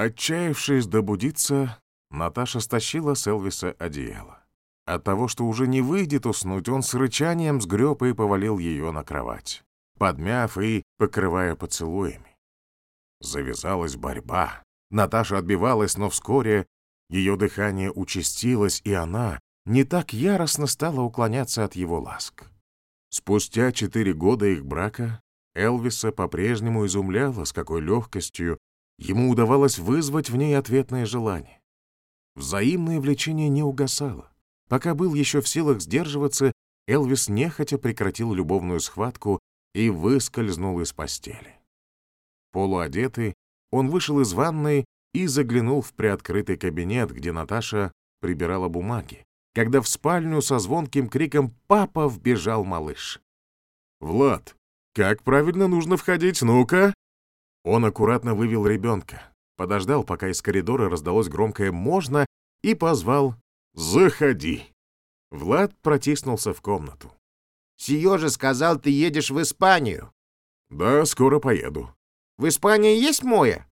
Отчаявшись добудиться, Наташа стащила с Элвиса одеяло. От того, что уже не выйдет уснуть, он с рычанием сгреб и повалил ее на кровать, подмяв и покрывая поцелуями. Завязалась борьба. Наташа отбивалась, но вскоре ее дыхание участилось, и она не так яростно стала уклоняться от его ласк. Спустя четыре года их брака Элвиса по-прежнему изумляло, с какой легкостью ему удавалось вызвать в ней ответное желание. Взаимное влечение не угасало. Пока был еще в силах сдерживаться, Элвис нехотя прекратил любовную схватку и выскользнул из постели. Полуодетый, он вышел из ванной и заглянул в приоткрытый кабинет, где Наташа прибирала бумаги, когда в спальню со звонким криком «Папа!» вбежал малыш. «Влад, как правильно нужно входить? Ну-ка!» Он аккуратно вывел ребенка, подождал, пока из коридора раздалось громкое «можно» и позвал «Заходи!». Влад протиснулся в комнату. «Сие же сказал, ты едешь в Испанию». «Да, скоро поеду». «В Испании есть море?»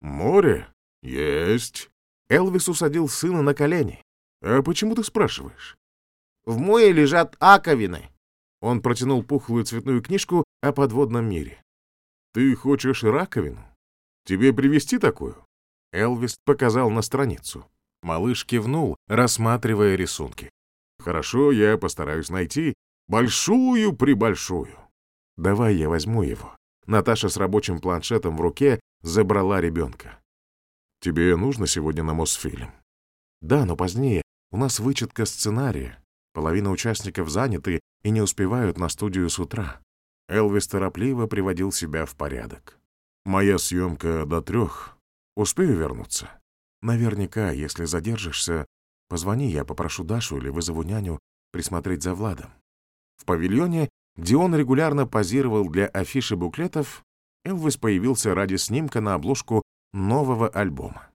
«Море? Есть». Элвис усадил сына на колени. «А почему ты спрашиваешь?» «В море лежат аковины». Он протянул пухлую цветную книжку о подводном мире. «Ты хочешь раковину? Тебе привезти такую?» Элвис показал на страницу. Малыш кивнул, рассматривая рисунки. «Хорошо, я постараюсь найти большую-пребольшую. Давай я возьму его». Наташа с рабочим планшетом в руке забрала ребенка. «Тебе нужно сегодня на Мосфильм?» «Да, но позднее. У нас вычетка сценария. Половина участников заняты и не успевают на студию с утра». Элвис торопливо приводил себя в порядок. «Моя съемка до трех. Успею вернуться?» «Наверняка, если задержишься, позвони, я попрошу Дашу или вызову няню присмотреть за Владом». В павильоне, где он регулярно позировал для афиши буклетов, Элвис появился ради снимка на обложку нового альбома.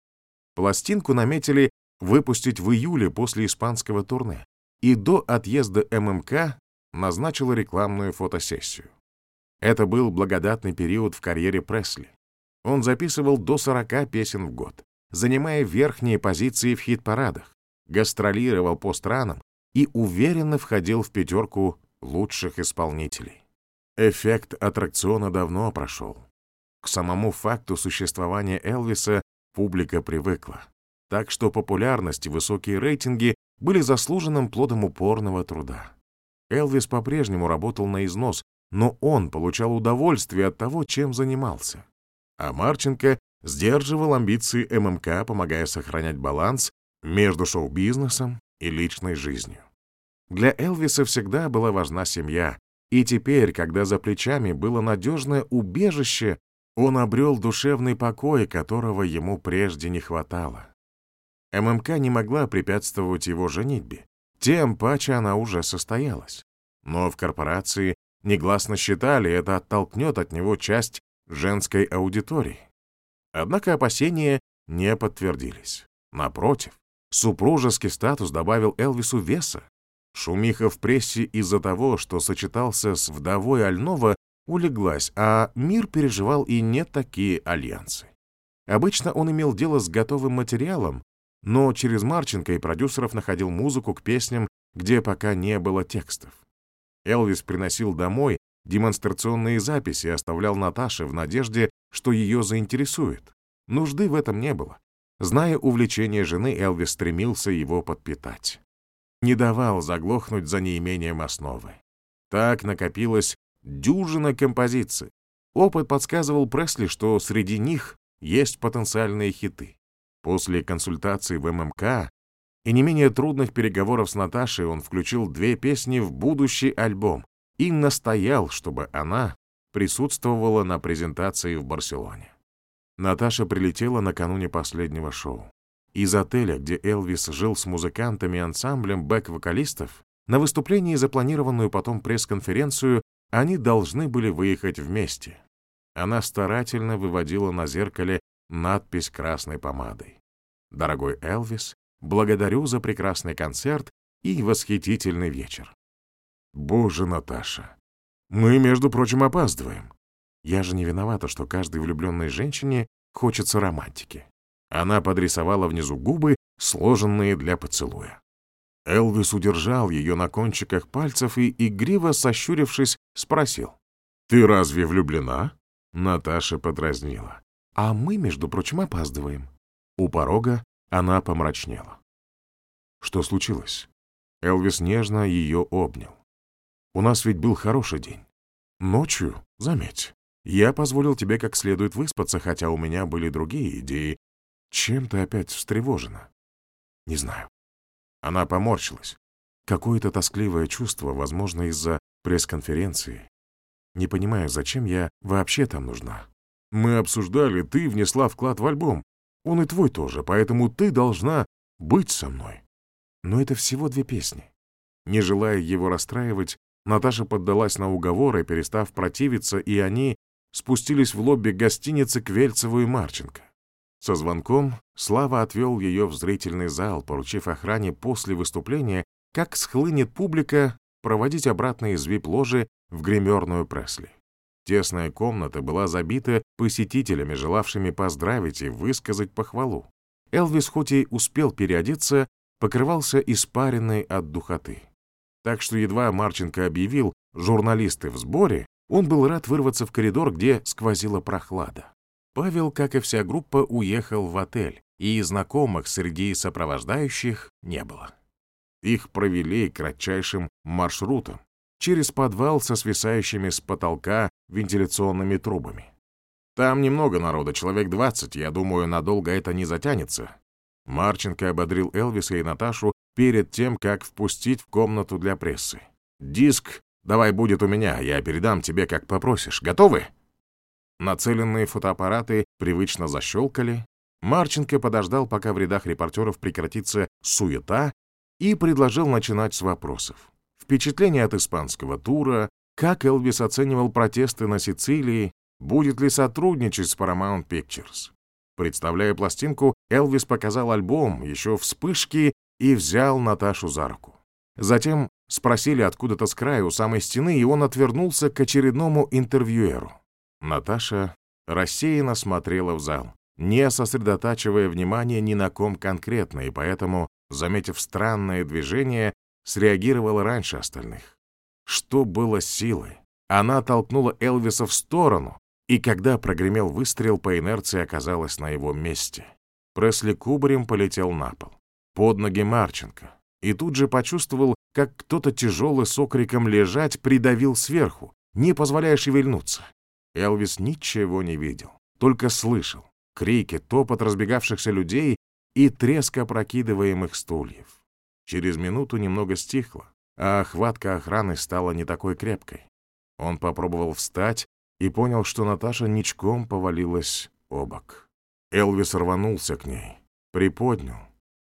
Пластинку наметили выпустить в июле после испанского турне, и до отъезда ММК назначила рекламную фотосессию. Это был благодатный период в карьере Пресли. Он записывал до 40 песен в год, занимая верхние позиции в хит-парадах, гастролировал по странам и уверенно входил в пятерку лучших исполнителей. Эффект аттракциона давно прошел. К самому факту существования Элвиса публика привыкла, так что популярность и высокие рейтинги были заслуженным плодом упорного труда. Элвис по-прежнему работал на износ, но он получал удовольствие от того, чем занимался. А Марченко сдерживал амбиции ММК, помогая сохранять баланс между шоу-бизнесом и личной жизнью. Для Элвиса всегда была важна семья, и теперь, когда за плечами было надежное убежище, он обрел душевный покой, которого ему прежде не хватало. ММК не могла препятствовать его женитьбе, тем паче она уже состоялась. Но в корпорации негласно считали, это оттолкнет от него часть женской аудитории. Однако опасения не подтвердились. Напротив, супружеский статус добавил Элвису веса. Шумиха в прессе из-за того, что сочетался с вдовой Альнова, улеглась, а мир переживал и не такие альянсы. Обычно он имел дело с готовым материалом, но через Марченко и продюсеров находил музыку к песням, где пока не было текстов. Элвис приносил домой демонстрационные записи и оставлял Наташе в надежде, что ее заинтересует. Нужды в этом не было. Зная увлечение жены, Элвис стремился его подпитать. Не давал заглохнуть за неимением основы. Так накопилось дюжина композиций. Опыт подсказывал Пресли, что среди них есть потенциальные хиты. После консультации в ММК и не менее трудных переговоров с Наташей он включил две песни в будущий альбом и настоял, чтобы она присутствовала на презентации в Барселоне. Наташа прилетела накануне последнего шоу. Из отеля, где Элвис жил с музыкантами и ансамблем бэк-вокалистов, на выступлении, запланированную потом пресс-конференцию, они должны были выехать вместе. Она старательно выводила на зеркале надпись красной помадой. «Дорогой Элвис, благодарю за прекрасный концерт и восхитительный вечер». «Боже, Наташа, мы, между прочим, опаздываем. Я же не виновата, что каждой влюбленной женщине хочется романтики. Она подрисовала внизу губы, сложенные для поцелуя. Элвис удержал ее на кончиках пальцев и, игриво сощурившись, спросил. «Ты разве влюблена?» Наташа подразнила. «А мы, между прочим, опаздываем». У порога она помрачнела. Что случилось? Элвис нежно ее обнял. «У нас ведь был хороший день. Ночью, заметь, я позволил тебе как следует выспаться, хотя у меня были другие идеи. Чем ты опять встревожена?» «Не знаю». Она поморщилась. Какое-то тоскливое чувство, возможно, из-за пресс-конференции. Не понимаю, зачем я вообще там нужна. Мы обсуждали, ты внесла вклад в альбом. Он и твой тоже, поэтому ты должна быть со мной. Но это всего две песни. Не желая его расстраивать, Наташа поддалась на уговоры, перестав противиться, и они спустились в лобби гостиницы к Вельцеву и Марченко. Со звонком Слава отвел ее в зрительный зал, поручив охране после выступления, как схлынет публика, проводить обратно из вип-ложи в гримерную Пресли. Тесная комната была забита посетителями, желавшими поздравить и высказать похвалу. Элвис хоть и успел переодеться, покрывался испаренной от духоты. Так что едва Марченко объявил «журналисты в сборе», он был рад вырваться в коридор, где сквозила прохлада. Павел, как и вся группа, уехал в отель, и знакомых среди сопровождающих не было. Их провели кратчайшим маршрутом, через подвал со свисающими с потолка вентиляционными трубами. Там немного народа, человек 20, я думаю, надолго это не затянется. Марченко ободрил Элвиса и Наташу перед тем, как впустить в комнату для прессы. «Диск давай будет у меня, я передам тебе, как попросишь. Готовы?» Нацеленные фотоаппараты привычно защелкали. Марченко подождал, пока в рядах репортеров прекратится суета, и предложил начинать с вопросов. Впечатление от испанского тура, как Элвис оценивал протесты на Сицилии, будет ли сотрудничать с Paramount Pictures. Представляя пластинку, Элвис показал альбом, еще вспышки, и взял Наташу за руку. Затем спросили откуда-то с краю самой стены, и он отвернулся к очередному интервьюеру. Наташа рассеянно смотрела в зал, не сосредотачивая внимание ни на ком конкретно, и поэтому, заметив странное движение, среагировала раньше остальных. Что было силой? Она толкнула Элвиса в сторону, и когда прогремел выстрел, по инерции оказалась на его месте. Пресли кубарем полетел на пол, под ноги Марченко, и тут же почувствовал, как кто-то тяжелый с окриком «лежать» придавил сверху, не позволяя шевельнуться. Элвис ничего не видел, только слышал крики, топот разбегавшихся людей и треск опрокидываемых стульев. Через минуту немного стихло, а охватка охраны стала не такой крепкой. Он попробовал встать и понял, что Наташа ничком повалилась обок. Элвис рванулся к ней, приподнял,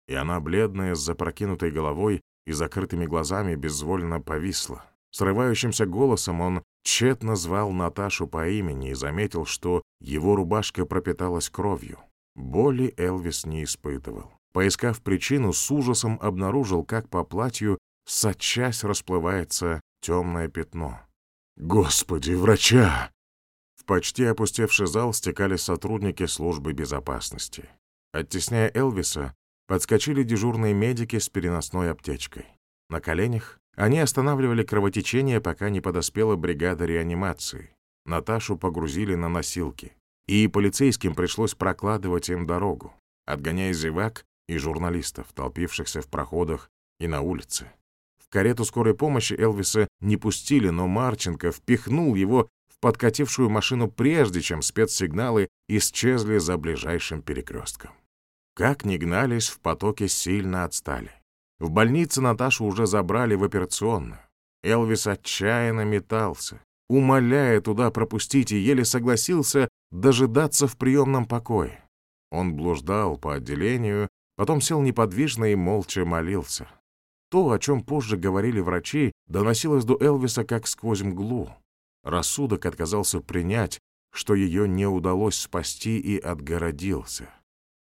и она, бледная, с запрокинутой головой и закрытыми глазами, безвольно повисла. Срывающимся голосом он тщетно звал Наташу по имени и заметил, что его рубашка пропиталась кровью. Боли Элвис не испытывал. Поискав причину, с ужасом обнаружил, как по платью сочась расплывается темное пятно. «Господи, врача!» В почти опустевший зал стекали сотрудники службы безопасности. Оттесняя Элвиса, подскочили дежурные медики с переносной аптечкой. На коленях они останавливали кровотечение, пока не подоспела бригада реанимации. Наташу погрузили на носилки, и полицейским пришлось прокладывать им дорогу, отгоняя зевак и журналистов, толпившихся в проходах и на улице. В карету скорой помощи Элвиса не пустили, но Марченко впихнул его в подкатившую машину прежде, чем спецсигналы исчезли за ближайшим перекрестком. Как ни гнались, в потоке сильно отстали. В больнице Наташу уже забрали в операционную. Элвис отчаянно метался, умоляя туда пропустить, и еле согласился дожидаться в приемном покое. Он блуждал по отделению, Потом сел неподвижно и молча молился. То, о чем позже говорили врачи, доносилось до Элвиса как сквозь мглу. Рассудок отказался принять, что ее не удалось спасти и отгородился.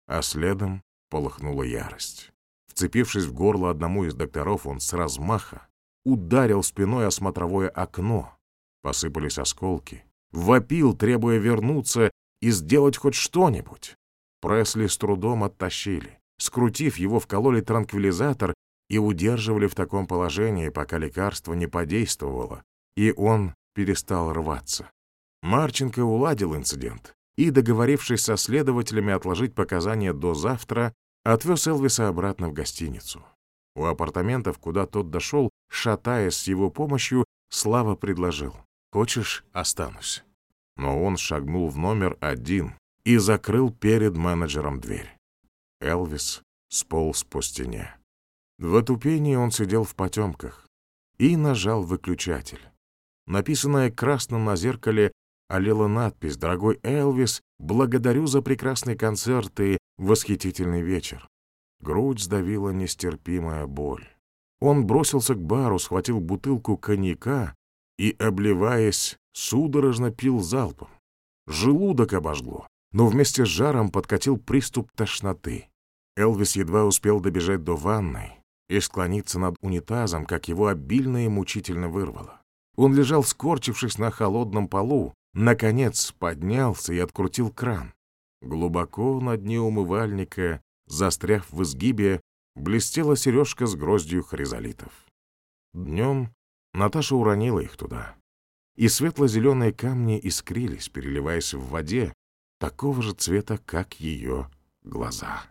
А следом полыхнула ярость. Вцепившись в горло одному из докторов, он с размаха ударил спиной о смотровое окно. Посыпались осколки. Вопил, требуя вернуться и сделать хоть что-нибудь. Пресли с трудом оттащили. Скрутив его, вкололи транквилизатор и удерживали в таком положении, пока лекарство не подействовало, и он перестал рваться. Марченко уладил инцидент и, договорившись со следователями отложить показания до завтра, отвез Элвиса обратно в гостиницу. У апартаментов, куда тот дошел, шатаясь с его помощью, Слава предложил. «Хочешь, останусь?» Но он шагнул в номер один и закрыл перед менеджером дверь. Элвис сполз по стене. В отупении он сидел в потемках и нажал выключатель. Написанная красным на зеркале олела надпись «Дорогой Элвис, благодарю за прекрасный концерт и восхитительный вечер». Грудь сдавила нестерпимая боль. Он бросился к бару, схватил бутылку коньяка и, обливаясь, судорожно пил залпом. Желудок обожгло, но вместе с жаром подкатил приступ тошноты. Элвис едва успел добежать до ванной и склониться над унитазом, как его обильно и мучительно вырвало. Он лежал, скорчившись на холодном полу, наконец поднялся и открутил кран. Глубоко на дне умывальника, застряв в изгибе, блестела сережка с гроздью хризолитов. Днем Наташа уронила их туда, и светло-зеленые камни искрились, переливаясь в воде, такого же цвета, как ее глаза.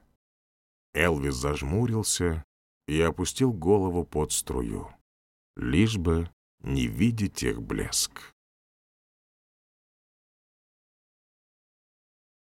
Элвис зажмурился и опустил голову под струю, лишь бы не видеть их блеск.